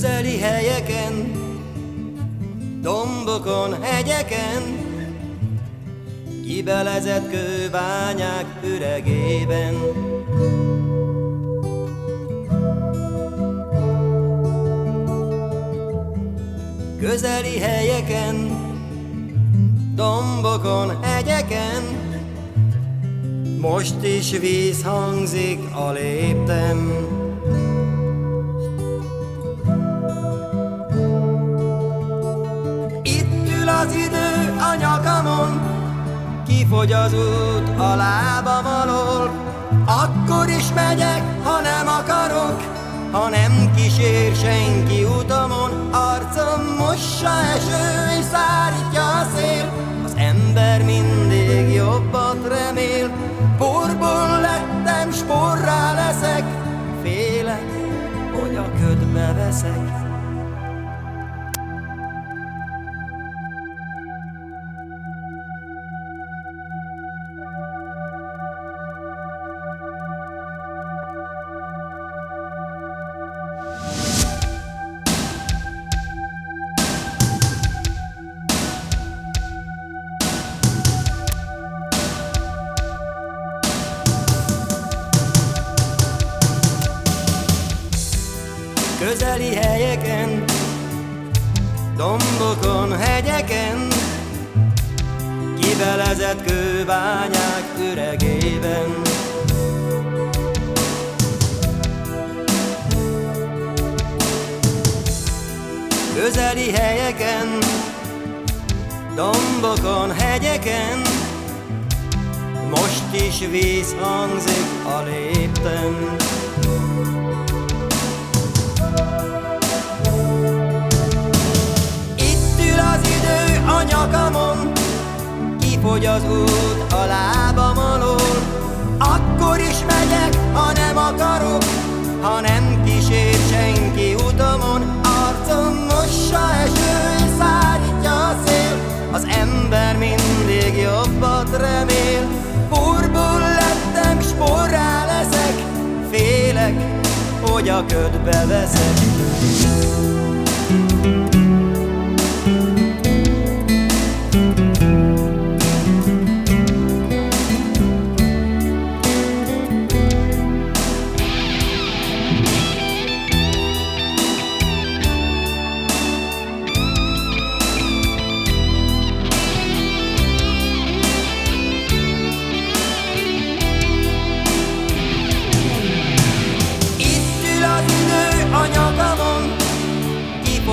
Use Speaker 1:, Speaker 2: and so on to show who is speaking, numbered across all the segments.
Speaker 1: Közeli helyeken, dombokon, hegyeken, Kibelezett kőbányák üregében. Közeli helyeken, dombokon, hegyeken, Most is víz hangzik a léptem. Az idő a nyakamon, kifogy az út a lábam alól, akkor is megyek, ha nem akarok, ha nem kísér senki utamon, arcom mossa eső és szárítja a szél, az ember mindig jobbat remél, porból lettem, sporrá leszek, félek, hogy a ködbe veszek. Közeli helyeken, dombokon, hegyeken, kibelezett kőbányák üregében. Közeli helyeken, dombokon, hegyeken, most is víz hangzik a lépten. Az út a lábam alól. Akkor is megyek, ha nem akarok Ha nem kísér senki utamon. Arcom mossa eső és szárítja a szél Az ember mindig jobbat remél. Burból lettem, sporrá leszek Félek, hogy a ködbe veszek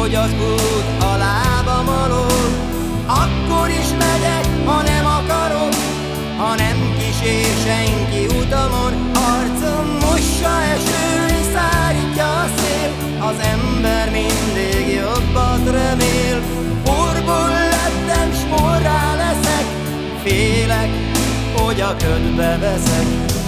Speaker 1: hogy az út a lábam alól Akkor is megyek, ha nem akarok Ha nem kísér senki utamon. Arcom mossa eső és szárítja a szél Az ember mindig jobbat remél. Porból lettem, sporrá leszek Félek, hogy a ködbe veszek